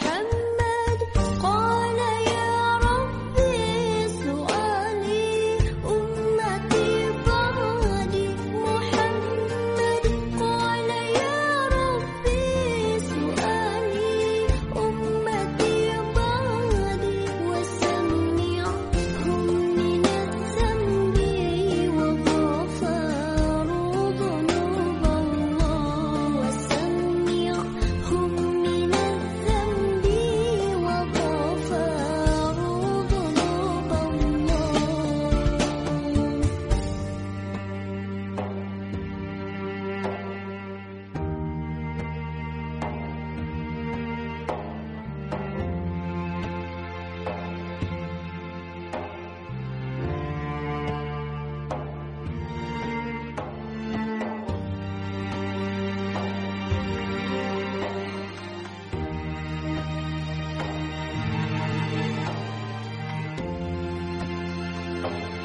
人。Oh.